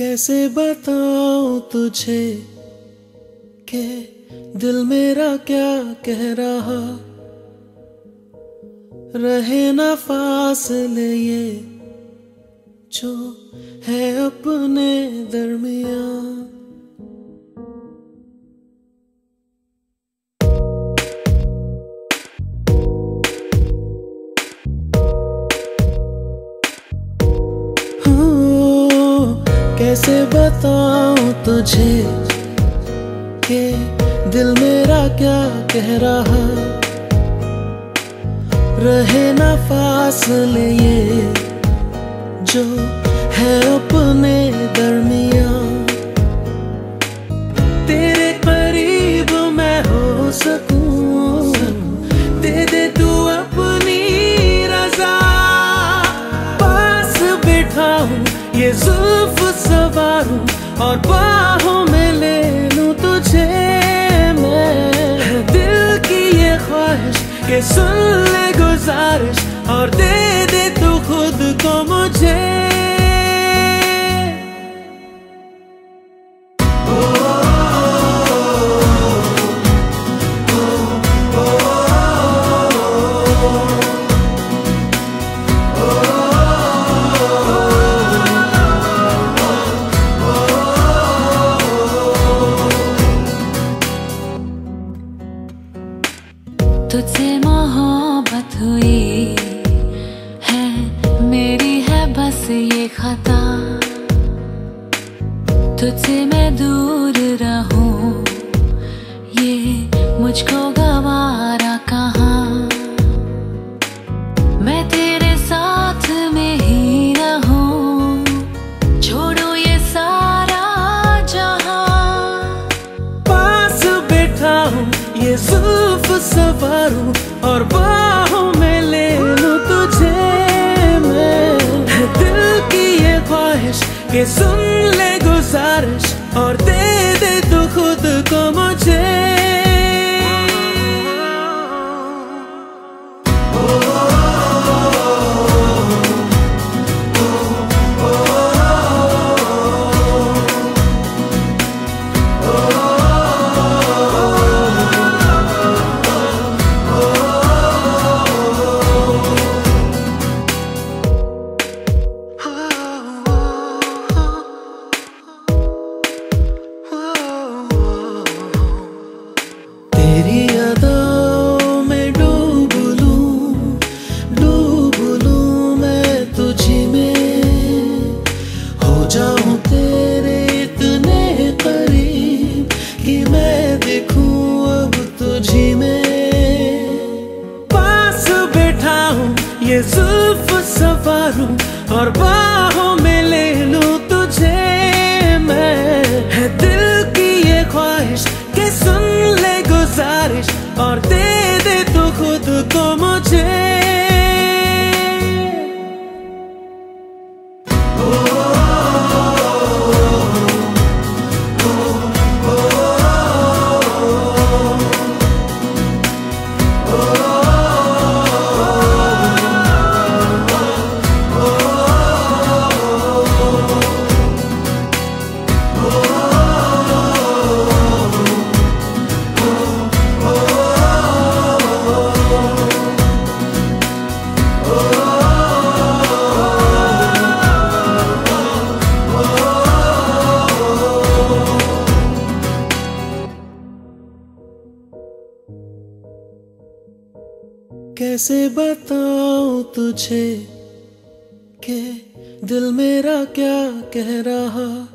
कैसे बताऊँ तुझे के दिल मेरा क्या कह रहा? रहे ना फासले ये जो है अपने दरमिया कैसे बताऊँ तुझे के दिल मेरा क्या कह रहा रहे ना फासले ये जो है अपने दरमिया तेरे करीब मैं हो सकूँ। दे दे तू अपनी रजा। पास बैठा हूँ ये जुल्फ सवारूं और बाहों में ले लूँ तुझे मैं। दिल की ये ख्वाहिश के सुन ले गुजारिश और दे दे तू खुद को मुझे। तुझसे मोहब्बत हुई है, मेरी है बस ये खता। तुझसे मैं दूर रहूँ, ये मुझको सवारूं और बाहों में ले लूँ तुझे मैं। दिल की ये ख्वाहिश के सुन ले गुजारिश और गुजारिश और कैसे बताऊँ तुझे के दिल मेरा क्या कह रहा?